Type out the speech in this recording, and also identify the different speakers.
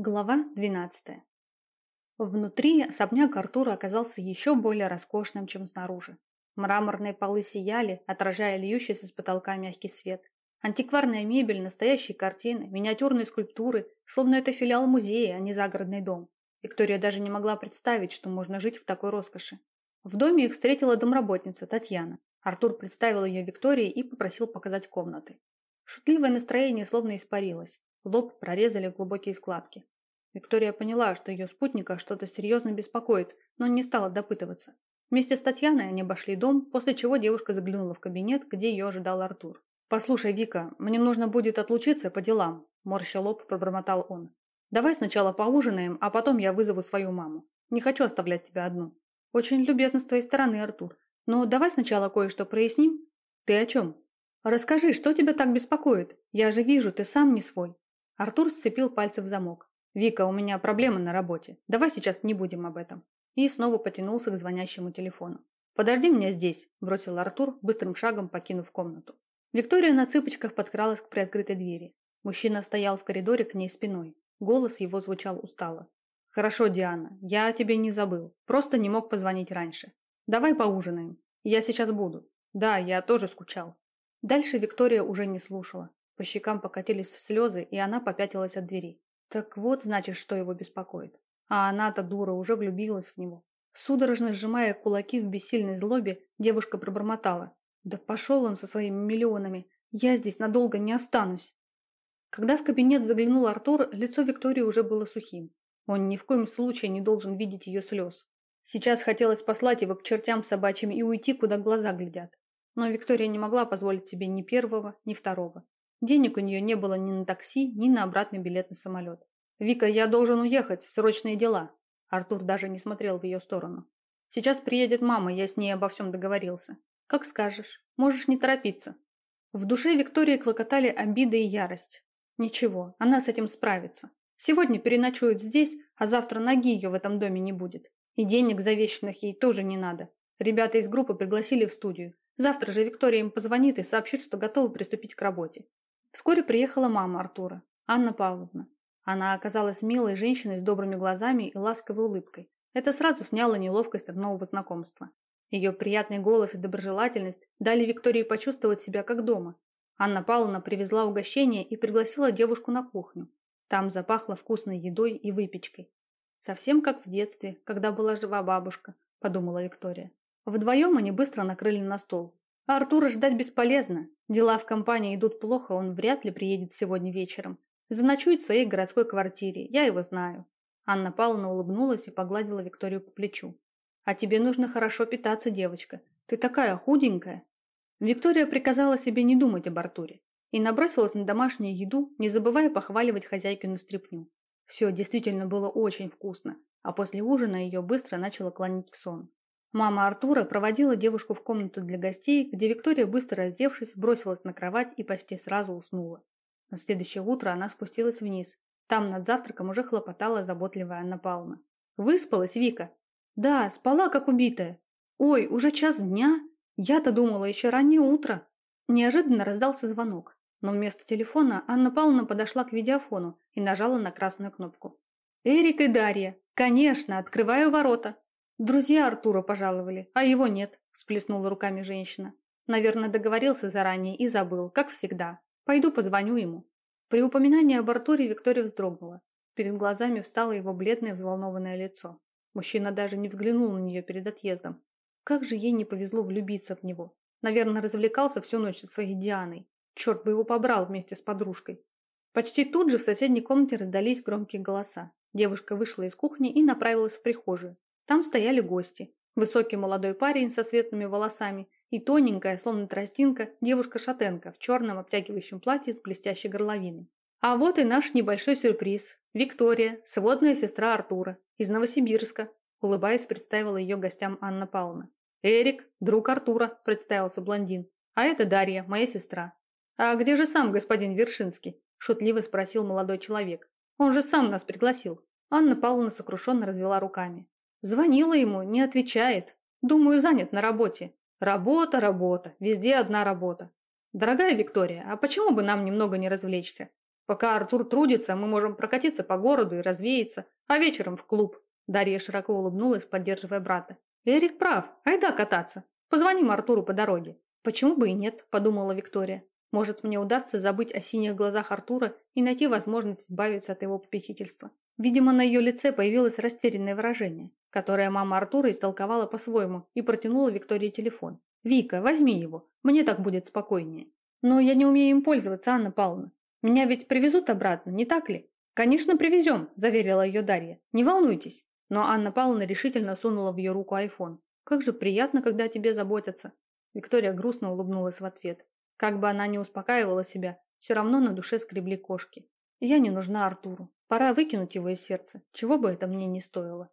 Speaker 1: Глава 12. Внутри особняк Артура оказался еще более роскошным, чем снаружи. Мраморные полы сияли, отражая льющийся с потолка мягкий свет. Антикварная мебель, настоящие картины, миниатюрные скульптуры, словно это филиал музея, а не загородный дом. Виктория даже не могла представить, что можно жить в такой роскоши. В доме их встретила домработница Татьяна. Артур представил ее Виктории и попросил показать комнаты. Шутливое настроение словно испарилось. Лоб прорезали глубокие складки. Виктория поняла, что ее спутника что-то серьезно беспокоит, но не стала допытываться. Вместе с Татьяной они обошли дом, после чего девушка заглянула в кабинет, где ее ожидал Артур. «Послушай, Вика, мне нужно будет отлучиться по делам», – морща лоб пробормотал он. «Давай сначала поужинаем, а потом я вызову свою маму. Не хочу оставлять тебя одну». «Очень любезно с твоей стороны, Артур. Но давай сначала кое-что проясним». «Ты о чем?» «Расскажи, что тебя так беспокоит? Я же вижу, ты сам не свой». Артур сцепил пальцы в замок. «Вика, у меня проблемы на работе. Давай сейчас не будем об этом». И снова потянулся к звонящему телефону. «Подожди меня здесь», – бросил Артур, быстрым шагом покинув комнату. Виктория на цыпочках подкралась к приоткрытой двери. Мужчина стоял в коридоре к ней спиной. Голос его звучал устало. «Хорошо, Диана, я о тебе не забыл. Просто не мог позвонить раньше. Давай поужинаем. Я сейчас буду. Да, я тоже скучал». Дальше Виктория уже не слушала. По щекам покатились слезы, и она попятилась от двери. Так вот, значит, что его беспокоит. А она-то, дура, уже влюбилась в него. Судорожно сжимая кулаки в бессильной злобе, девушка пробормотала. «Да пошел он со своими миллионами! Я здесь надолго не останусь!» Когда в кабинет заглянул Артур, лицо Виктории уже было сухим. Он ни в коем случае не должен видеть ее слез. Сейчас хотелось послать его к чертям собачьим и уйти, куда глаза глядят. Но Виктория не могла позволить себе ни первого, ни второго. Денег у нее не было ни на такси, ни на обратный билет на самолет. «Вика, я должен уехать, срочные дела». Артур даже не смотрел в ее сторону. «Сейчас приедет мама, я с ней обо всем договорился». «Как скажешь. Можешь не торопиться». В душе Виктории клокотали обида и ярость. Ничего, она с этим справится. Сегодня переночует здесь, а завтра ноги ее в этом доме не будет. И денег завещанных ей тоже не надо. Ребята из группы пригласили в студию. Завтра же Виктория им позвонит и сообщит, что готова приступить к работе. Вскоре приехала мама Артура, Анна Павловна. Она оказалась милой женщиной с добрыми глазами и ласковой улыбкой. Это сразу сняло неловкость от нового знакомства. Ее приятный голос и доброжелательность дали Виктории почувствовать себя как дома. Анна Павловна привезла угощение и пригласила девушку на кухню. Там запахло вкусной едой и выпечкой. «Совсем как в детстве, когда была жива бабушка», – подумала Виктория. Вдвоем они быстро накрыли на стол. А Артура ждать бесполезно. Дела в компании идут плохо, он вряд ли приедет сегодня вечером. Заночует в своей городской квартире, я его знаю. Анна Павловна улыбнулась и погладила Викторию по плечу. А тебе нужно хорошо питаться, девочка. Ты такая худенькая. Виктория приказала себе не думать об Артуре и набросилась на домашнюю еду, не забывая похваливать хозяйкину стряпню. Все действительно было очень вкусно, а после ужина ее быстро начало клонить в сон. Мама Артура проводила девушку в комнату для гостей, где Виктория, быстро раздевшись, бросилась на кровать и почти сразу уснула. На следующее утро она спустилась вниз. Там над завтраком уже хлопотала заботливая Анна Павловна. «Выспалась, Вика?» «Да, спала, как убитая». «Ой, уже час дня? Я-то думала, еще раннее утро». Неожиданно раздался звонок, но вместо телефона Анна Павловна подошла к видеофону и нажала на красную кнопку. «Эрик и Дарья! Конечно, открываю ворота!» Друзья Артура пожаловали, а его нет, всплеснула руками женщина. Наверное, договорился заранее и забыл, как всегда. Пойду позвоню ему. При упоминании об Артуре Виктория вздрогнула. Перед глазами встало его бледное взволнованное лицо. Мужчина даже не взглянул на нее перед отъездом. Как же ей не повезло влюбиться в него. Наверное, развлекался всю ночь со своей Дианой. Черт бы его побрал вместе с подружкой. Почти тут же в соседней комнате раздались громкие голоса. Девушка вышла из кухни и направилась в прихожую. Там стояли гости. Высокий молодой парень со светлыми волосами и тоненькая, словно тростинка, девушка-шатенка в черном обтягивающем платье с блестящей горловиной. А вот и наш небольшой сюрприз. Виктория, сводная сестра Артура, из Новосибирска, улыбаясь, представила ее гостям Анна Павловна. «Эрик, друг Артура», – представился блондин. «А это Дарья, моя сестра». «А где же сам господин Вершинский?» – шутливо спросил молодой человек. «Он же сам нас пригласил». Анна Павловна сокрушенно развела руками. Звонила ему, не отвечает. Думаю, занят на работе. Работа, работа, везде одна работа. Дорогая Виктория, а почему бы нам немного не развлечься? Пока Артур трудится, мы можем прокатиться по городу и развеяться, а вечером в клуб. Дарья широко улыбнулась, поддерживая брата. Эрик прав, айда кататься. Позвоним Артуру по дороге. Почему бы и нет, подумала Виктория. Может, мне удастся забыть о синих глазах Артура и найти возможность избавиться от его попечительства. Видимо, на ее лице появилось растерянное выражение, которое мама Артура истолковала по-своему и протянула Виктории телефон. «Вика, возьми его, мне так будет спокойнее». «Но я не умею им пользоваться, Анна Павловна. Меня ведь привезут обратно, не так ли? Конечно, привезем, заверила ее Дарья. Не волнуйтесь. Но Анна Павловна решительно сунула в ее руку айфон. Как же приятно, когда о тебе заботятся. Виктория грустно улыбнулась в ответ. Как бы она ни успокаивала себя, все равно на душе скребли кошки. Я не нужна Артуру. Пора выкинуть его из сердца, чего бы это мне не стоило.